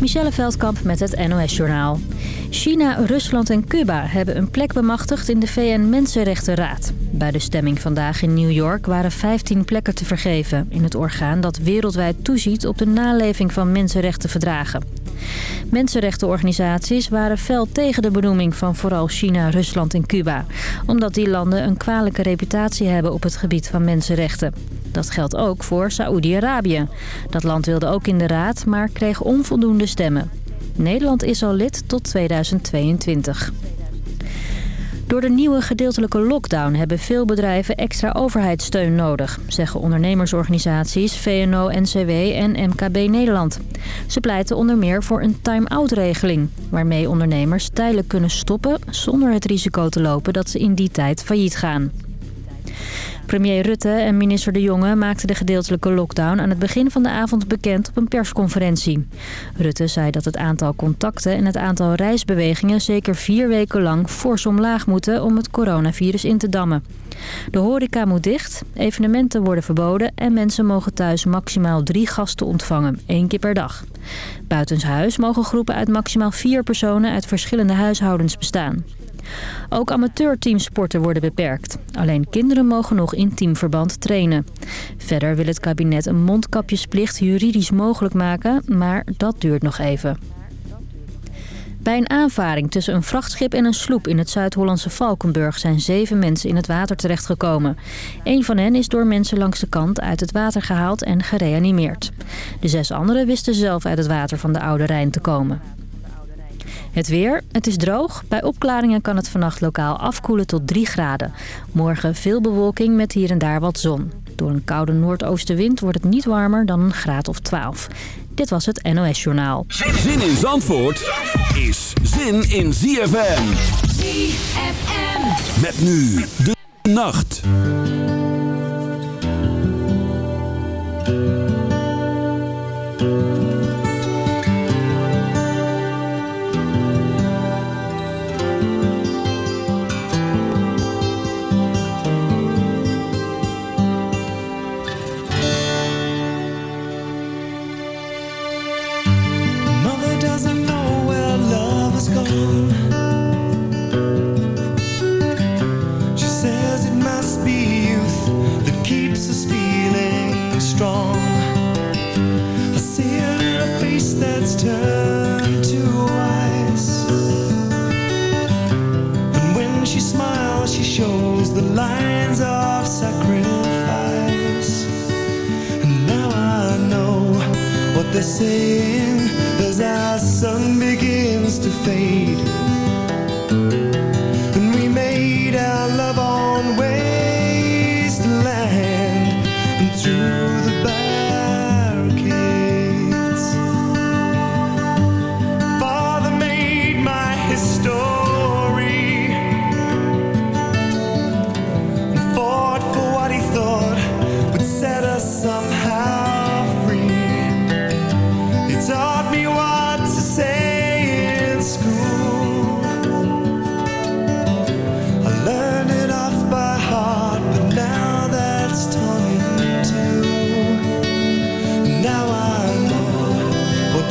Michelle Veldkamp met het NOS-journaal. China, Rusland en Cuba hebben een plek bemachtigd in de VN-Mensenrechtenraad. Bij de stemming vandaag in New York waren 15 plekken te vergeven... in het orgaan dat wereldwijd toeziet op de naleving van mensenrechtenverdragen. Mensenrechtenorganisaties waren fel tegen de benoeming van vooral China, Rusland en Cuba. Omdat die landen een kwalijke reputatie hebben op het gebied van mensenrechten. Dat geldt ook voor Saoedi-Arabië. Dat land wilde ook in de raad, maar kreeg onvoldoende stemmen. Nederland is al lid tot 2022. Door de nieuwe gedeeltelijke lockdown hebben veel bedrijven extra overheidssteun nodig, zeggen ondernemersorganisaties VNO-NCW en MKB Nederland. Ze pleiten onder meer voor een time-out regeling, waarmee ondernemers tijdelijk kunnen stoppen zonder het risico te lopen dat ze in die tijd failliet gaan. Premier Rutte en minister De Jonge maakten de gedeeltelijke lockdown aan het begin van de avond bekend op een persconferentie. Rutte zei dat het aantal contacten en het aantal reisbewegingen zeker vier weken lang fors omlaag moeten om het coronavirus in te dammen. De horeca moet dicht, evenementen worden verboden en mensen mogen thuis maximaal drie gasten ontvangen, één keer per dag. Buitenshuis mogen groepen uit maximaal vier personen uit verschillende huishoudens bestaan. Ook amateurteamsporten worden beperkt. Alleen kinderen mogen nog in teamverband trainen. Verder wil het kabinet een mondkapjesplicht juridisch mogelijk maken, maar dat duurt nog even. Bij een aanvaring tussen een vrachtschip en een sloep in het Zuid-Hollandse Valkenburg zijn zeven mensen in het water terechtgekomen. Een van hen is door mensen langs de kant uit het water gehaald en gereanimeerd. De zes anderen wisten zelf uit het water van de Oude Rijn te komen. Het weer, het is droog. Bij opklaringen kan het vannacht lokaal afkoelen tot 3 graden. Morgen veel bewolking met hier en daar wat zon. Door een koude noordoostenwind wordt het niet warmer dan een graad of 12. Dit was het NOS Journaal. Zin in Zandvoort is zin in ZFM. ZFM. Met nu de nacht. to say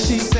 she said.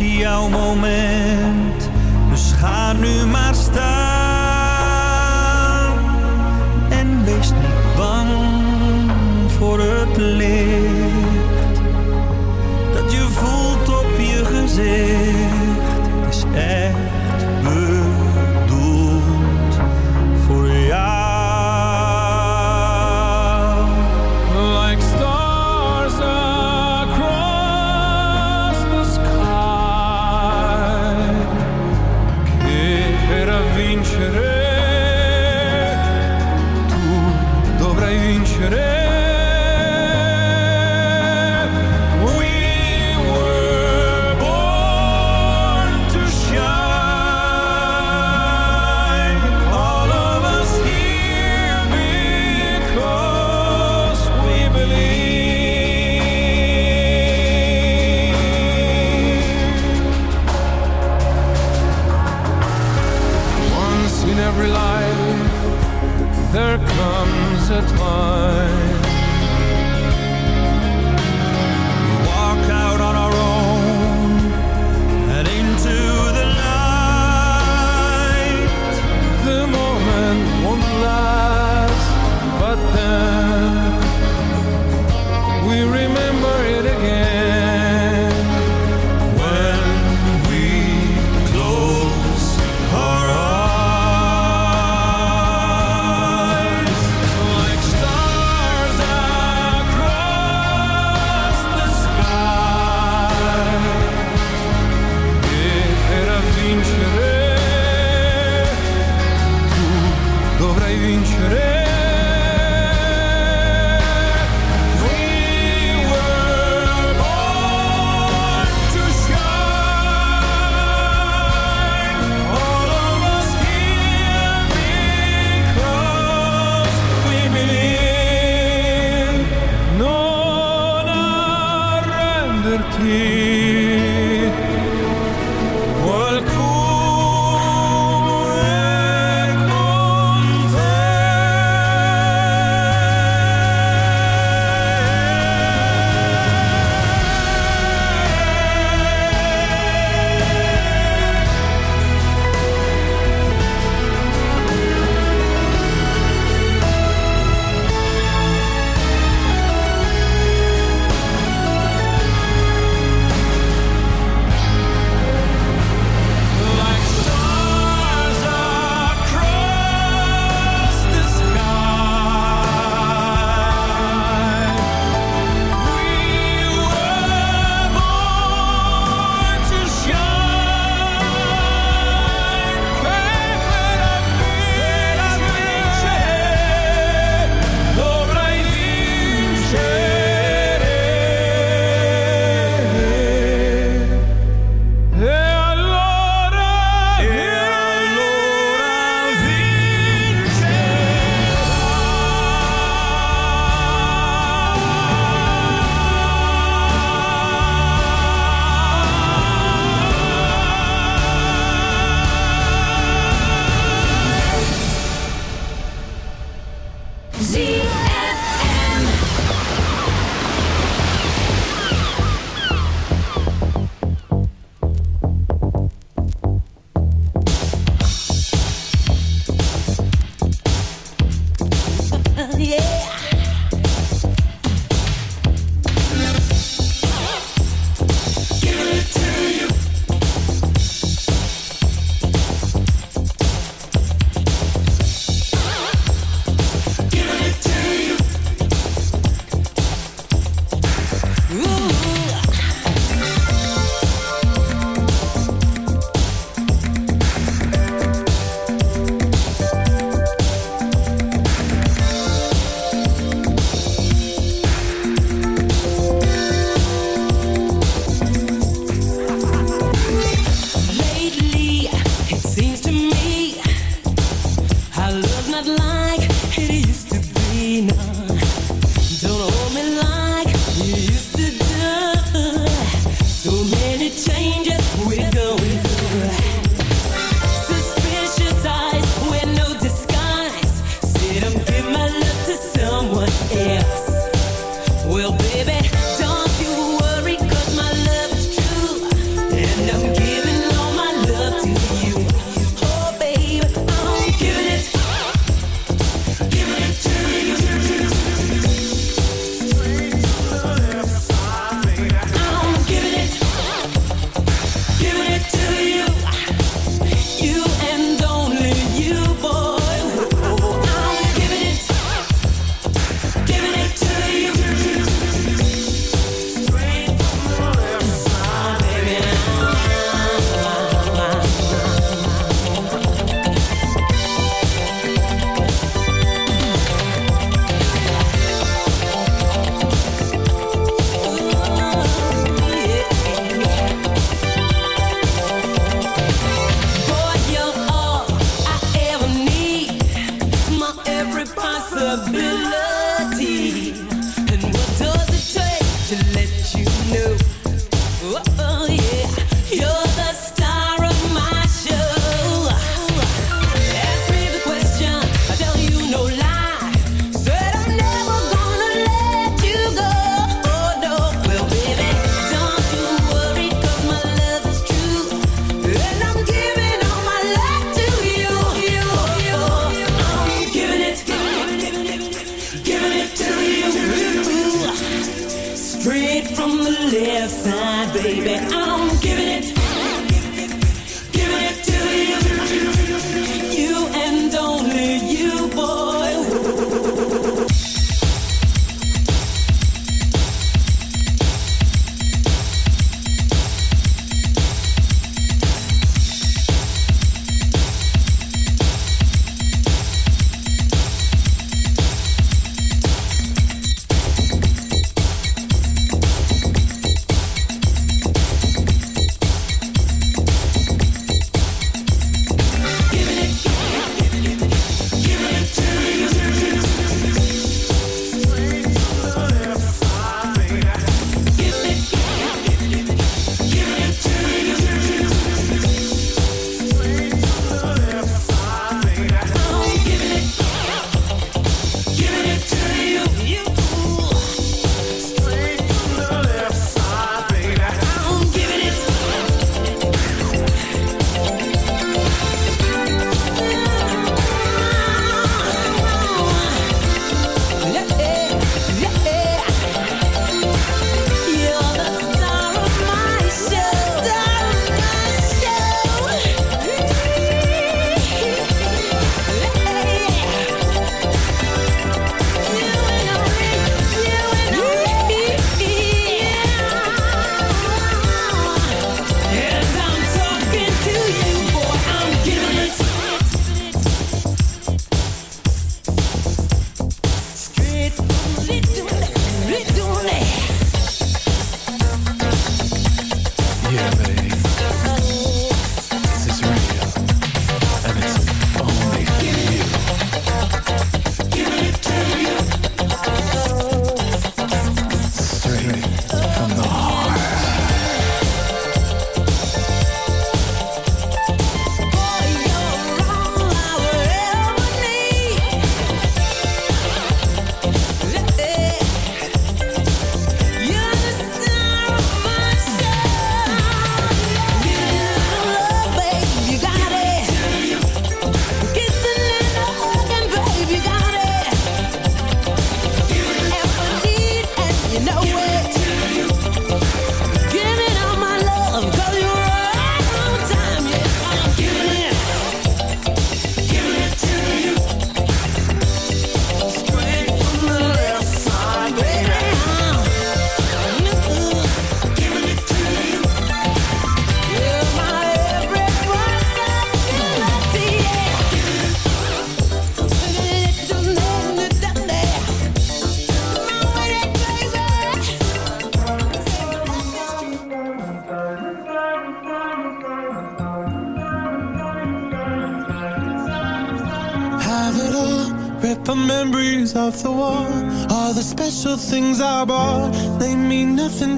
se há momento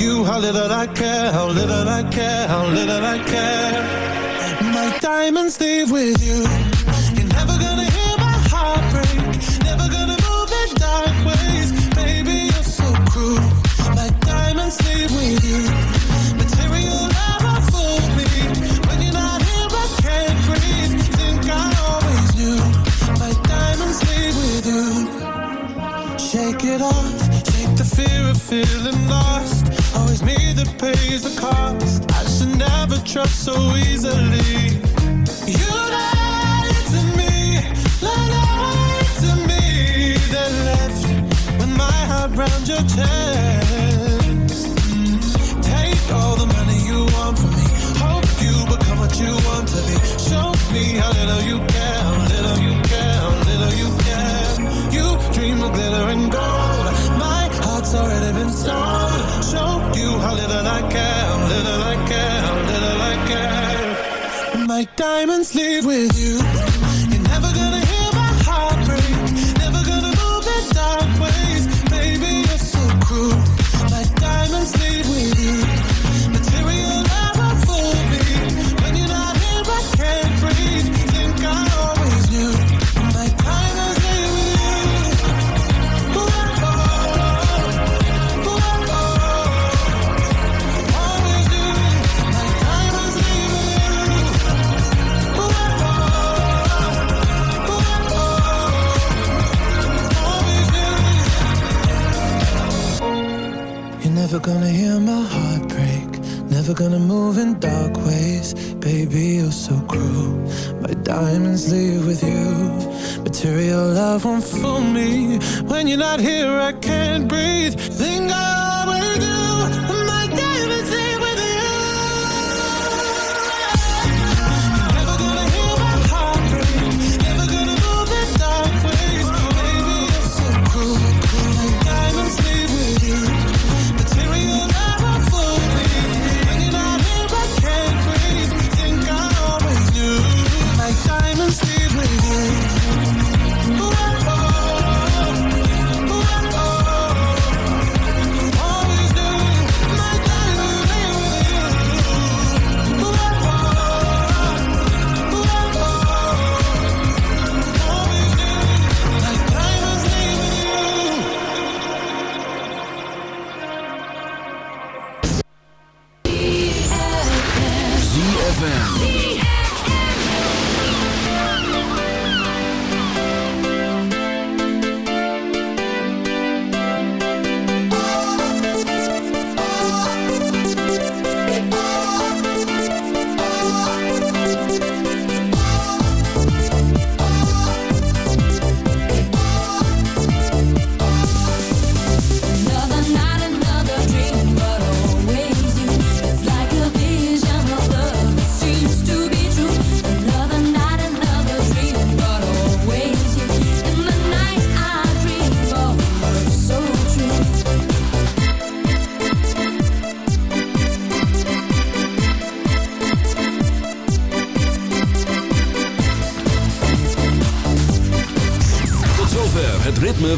you how little I care, how little I care, how little I care. My diamonds leave with you.